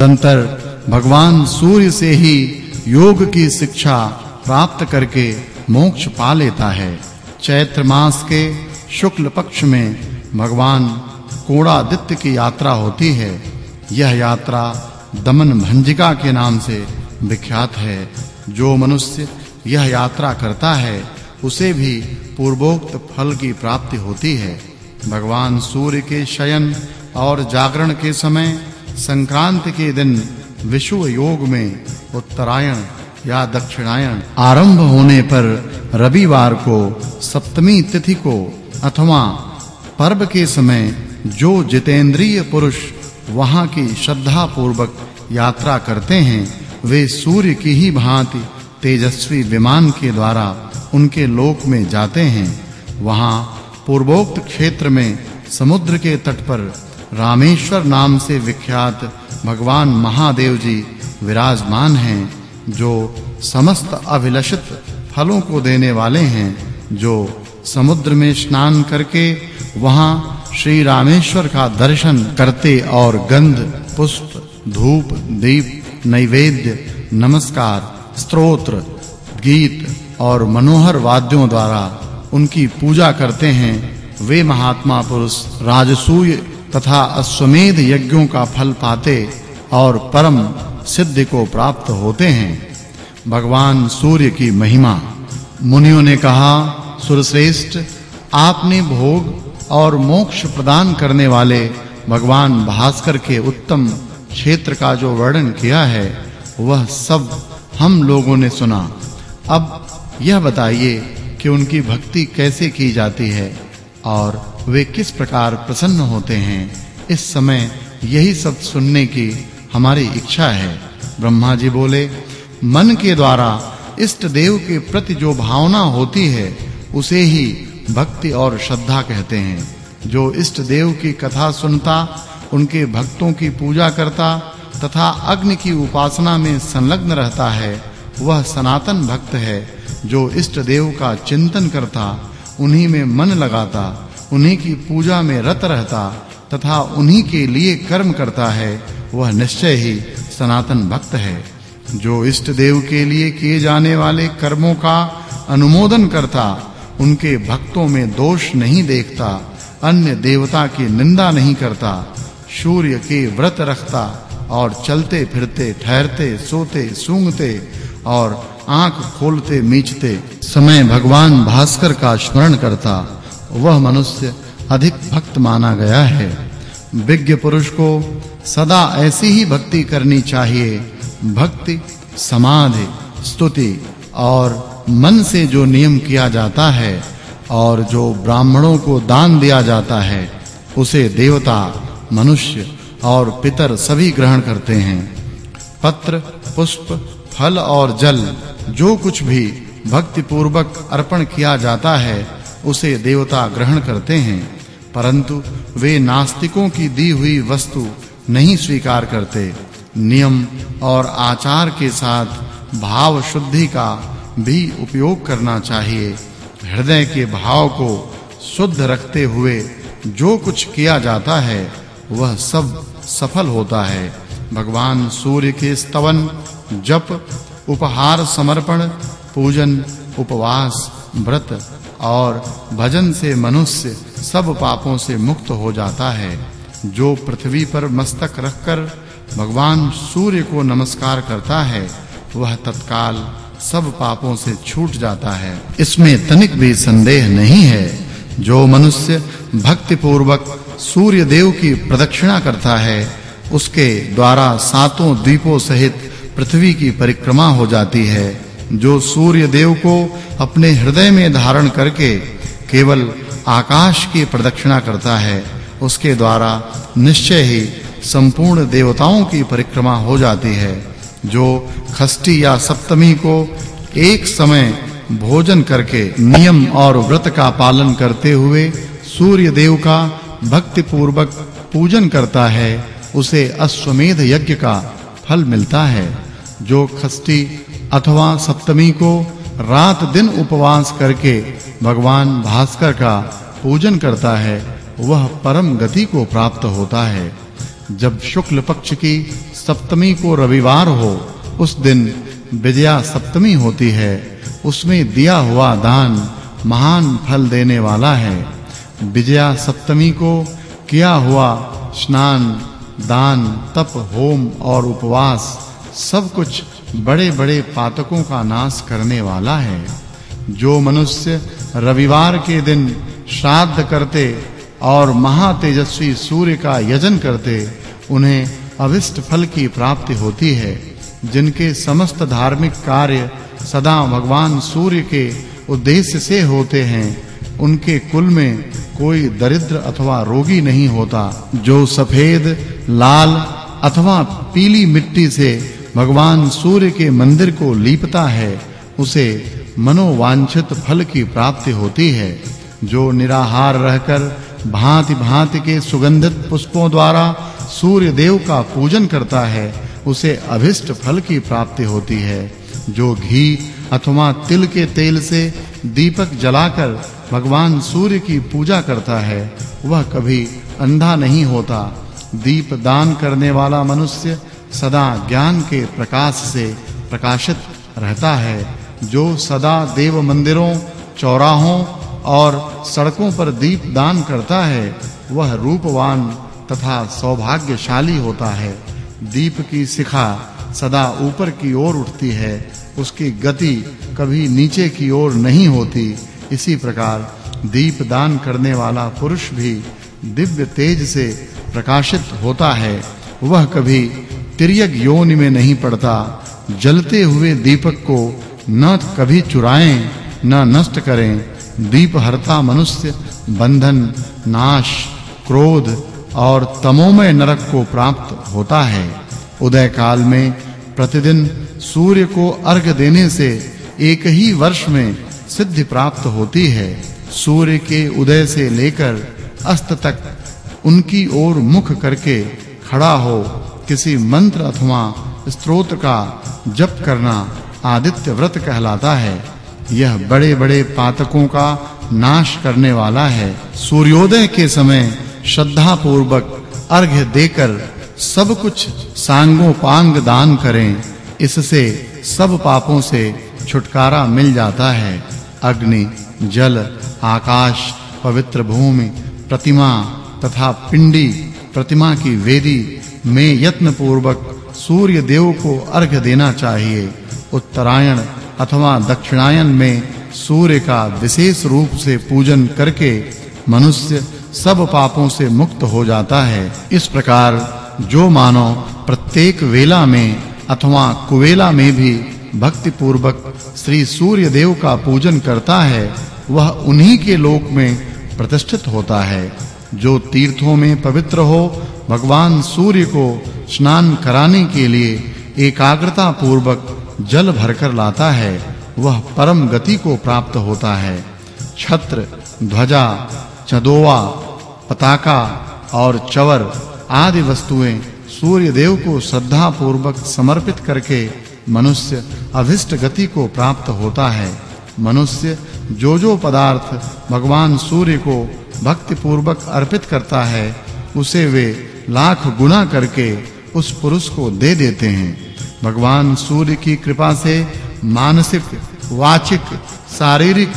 तंतर भगवान सूर्य से ही योग की शिक्षा प्राप्त करके मोक्ष पा लेता है। चैत्र मास के शुक्ल पक्ष में भगवान कोड़ादित्य की यात्रा होती है। यह यात्रा दमन भंजिका के नाम से विख्यात है। जो मनुष्य यह यात्रा करता है, उसे भी पूर्वोक्त फल की प्राप्ति होती है। भगवान सूर्य के शयन और जागरण के समय संक्रांति के दिन विषुव योग में उत्तरायण या दक्षिणायन आरंभ होने पर रविवार को सप्तमी तिथि को अथवा पर्व के समय जो जितेंद्रिय पुरुष वहाँ की श्रद्धा पूर्वक यात्रा करते हैं, वे सूर्य की ही भांति तेजस्वी विमान के द्वारा उनके लोक में जाते हैं। वहाँ पूर्वोक्त क्षेत्र में समुद्र के तट पर रामेश्वर नाम से विख्यात भगवान महादेव जी विराजमान हैं, जो समस्त अभिलषित फलों को देने वाले हैं, जो समुद्र में स्नान करके वहाँ श्री रामेश्वर का दर्शन करते और गंध, पुष्प, धूप, दीप, नैवेद्य, नमस्कार स्तोत्र गीत और मनोहर वाद्यों द्वारा उनकी पूजा करते हैं। वे महात्मा पुरुष राजसूय तथा अश्वमेध यज्ञों का फल पाते और परम सिद्धि को प्राप्त होते हैं। भगवान सूर्य की महिमा। मुनियों ने कहा, सुरश्रेष्ठ, आपने भोग और मोक्ष प्रदान करने वाले भगवान भास्कर के उत्तम क्षेत्र का जो वर्णन किया है, वह सब हम लोगों ने सुना। अब यह बताइए कि उनकी भक्ति कैसे की जाती है और वे किस प्रकार प्रसन्न होते हैं, इस समय यही सब सुनने की हमारी इच्छा है। ब्रह्मा जी बोले, मन के द्वारा इष्ट देव के प्रति जो भावना होती है, उसे ही भक्ति और श्रद्धा कहते हैं। जो इष्ट देव की कथा सुनता, उनके भक्तों की पूजा करता, तथा अग्नि की उपासना में संलग्न रहता है, वह सनातन भक्त है, जो इष्ट देव का चिंतन करता, उन्हीं में मन लगाता उन्हीं की पूजा में रत रहता तथा उन्हीं के लिए कर्म करता है, वह निश्चय ही सनातन भक्त है। जो इष्ट देव के लिए किए जाने वाले कर्मों का अनुमोदन करता, उनके भक्तों में दोष नहीं देखता, अन्य देवता की निंदा नहीं करता, सूर्य के व्रत रखता और चलते फिरते, ठहरते, सोते, सूंघते और आँख खोलते, मीचते, समय भगवान भास्कर का स्मरण करता। वह मनुष्य अधिक भक्त माना गया है। विज्ञ पुरुष को सदा ऐसी ही भक्ति करनी चाहिए। भक्ति, समाधि, स्तुति और मन से जो नियम किया जाता है और जो ब्राह्मणों को दान दिया जाता है, उसे देवता, मनुष्य और पितर सभी ग्रहण करते हैं। पत्र, पुष्प, फल और जल, जो कुछ भी भक्ति पूर्वक अर्पण किया जाता है उसे देवता ग्रहण करते हैं, परंतु वे नास्तिकों की दी हुई वस्तु नहीं स्वीकार करते। नियम और आचार के साथ भाव शुद्धि का भी उपयोग करना चाहिए। हृदय के भाव को शुद्ध रखते हुए जो कुछ किया जाता है, वह सब सफल होता है। भगवान सूर्य के स्तवन, जप, उपहार समर्पण, पूजन, उपवास, व्रत और भजन से मनुष्य सब पापों से मुक्त हो जाता है। जो पृथ्वी पर मस्तक रखकर भगवान सूर्य को नमस्कार करता है, वह तत्काल सब पापों से छूट जाता है। इसमें तनिक भी संदेह नहीं है। जो मनुष्य भक्ति पूर्वक सूर्य देव की प्रदक्षिणा करता है, उसके द्वारा सातों द्वीपों सहित पृथ्वी की परिक्रमा हो जाती है। जो सूर्य देव को अपने हृदय में धारण करके केवल आकाश की प्रदक्षिणा करता है, उसके द्वारा निश्चय ही संपूर्ण देवताओं की परिक्रमा हो जाती है, जो खष्टी या सप्तमी को एक समय भोजन करके नियम और व्रत का पालन करते हुए सूर्य देव का भक्ति पूर्वक पूजन करता है, उसे अश्वमेध यज्ञ का फल मिलता है, जो खष्टी अथवा सप्तमी को रात दिन उपवास करके भगवान भास्कर का पूजन करता है, वह परम गति को प्राप्त होता है। जब शुक्ल पक्ष की सप्तमी को रविवार हो, उस दिन विजया सप्तमी होती है। उसमें दिया हुआ दान महान फल देने वाला है। विजया सप्तमी को किया हुआ स्नान, दान, तप, होम और उपवास सब कुछ बड़े-बड़े पातकों का नाश करने वाला है। जो मनुष्य रविवार के दिन श्राद्ध करते और महातेजस्वी सूर्य का यजन करते, उन्हें अविष्ट फल की प्राप्ति होती है, जिनके समस्त धार्मिक कार्य सदा भगवान सूर्य के उद्देश्य से होते हैं। उनके कुल में कोई दरिद्र अथवा रोगी नहीं होता, जो सफ़ेद, लाल अथवा पीली मिट्टी से भगवान सूर्य के मंदिर को लीपता है, उसे मनोवांछित फल की प्राप्ति होती है, जो निराहार रहकर भांति-भांति के सुगंधित पुष्पों द्वारा सूर्य देव का पूजन करता है, उसे अभिष्ट फल की प्राप्ति होती है, जो घी अथवा तिल के तेल से दीपक जलाकर भगवान सूर्य की पूजा करता है, वह कभी अंधा नहीं होता। दीप दान करने वाला मनुष्य सदा ज्ञान के प्रकाश से प्रकाशित रहता है, जो सदा देव मंदिरों, चौराहों और सड़कों पर दीप दान करता है, वह रूपवान तथा सौभाग्यशाली होता है। दीप की शिखा सदा ऊपर की ओर उठती है, उसकी गति कभी नीचे की ओर नहीं होती। इसी प्रकार दीप दान करने वाला पुरुष भी दिव्य तेज से प्रकाशित होता है, वह कभी तिर्यक योनि में नहीं पड़ता। जलते हुए दीपक को न कभी चुराएँ, न नष्ट करें। दीप हरता मनुष्य, बंधन, नाश, क्रोध और तमोमय नरक को प्राप्त होता है। उदय काल में प्रतिदिन सूर्य को अर्घ देने से एक ही वर्ष में सिद्धि प्राप्त होती है। सूर्य के उदय से लेकर अस्त तक उनकी ओर मुख करके खड़ा हो किसी मंत्र अथवा स्तोत्र का जप करना आदित्य व्रत कहलाता है। यह बड़े-बड़े पातकों का नाश करने वाला है। सूर्योदय के समय श्रद्धा पूर्वक अर्घ्य देकर सब कुछ सांगो पांग दान करें। इससे सब पापों से छुटकारा मिल जाता है। अग्नि, जल, आकाश, पवित्र भूमि, प्रतिमा तथा पिंडी, प्रतिमा की वेदी में यत्न पूर्वक सूर्य देव को अर्घ्य देना चाहिए। उत्तरायण अथवा दक्षिणायन में सूर्य का विशेष रूप से पूजन करके मनुष्य सब पापों से मुक्त हो जाता है। इस प्रकार जो मानव प्रत्येक वेला में अथवा कुवेला में भी भक्ति पूर्वक श्री सूर्य देव का पूजन करता है, वह उन्हीं के लोक में प्रतिष्ठित होता है। जो तीर्थों में पवित्र हो, भगवान सूर्य को स्नान कराने के लिए एकाग्रता पूर्वक जल भरकर लाता है, वह परम गति को प्राप्त होता है। छत्र, ध्वजा, चदोवा, पताका और चवर आदि वस्तुएँ सूर्य देव को श्रद्धा पूर्वक समर्पित करके मनुष्य अभिष्ट गति को प्राप्त होता है। मनुष्य जो जो पदार्थ भगवान सूर्य को भक्ति पूर्वक अर्पित करता है, उसे वे लाख गुना करके उस पुरुष को दे देते हैं। भगवान सूर्य की कृपा से मानसिक, वाचिक, शारीरिक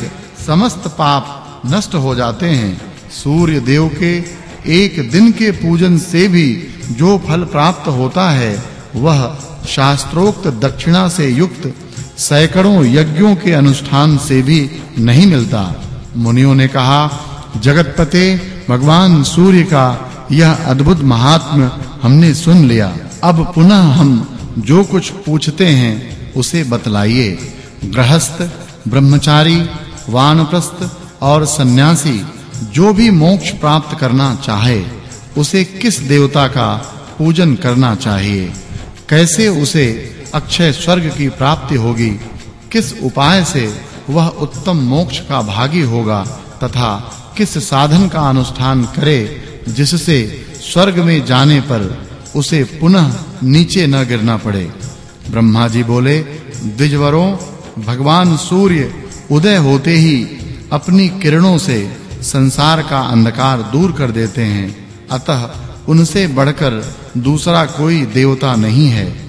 समस्त पाप नष्ट हो जाते हैं। सूर्य देव के एक दिन के पूजन से भी जो फल प्राप्त होता है, वह शास्त्रोक्त दक्षिणा से युक्त सैकड़ों यज्ञों के अनुष्ठान से भी नहीं मिलता। मुनियों ने कहा, जगतपते, भगवान सूर्य का यह अद्भुत महात्म्य हमने सुन लिया। अब पुनः हम जो कुछ पूछते हैं, उसे बतलाइए। गृहस्थ, ब्रह्मचारी, वानप्रस्थ और सन्यासी, जो भी मोक्ष प्राप्त करना चाहे, उसे किस देवता का पूजन करना चाहिए? कैसे उसे अक्षय स्वर्ग की प्राप्ति होगी। किस उपाय से वह उत्तम मोक्ष का भागी होगा तथा किस साधन का अनुष्ठान करे जिससे स्वर्ग में जाने पर उसे पुनः नीचे न गिरना पड़े? ब्रह्मा जी बोले, द्विजवरों, भगवान सूर्य उदय होते ही अपनी किरणों से संसार का अंधकार दूर कर देते हैं। अतः उनसे बढ़कर दूसरा कोई देवता नहीं है।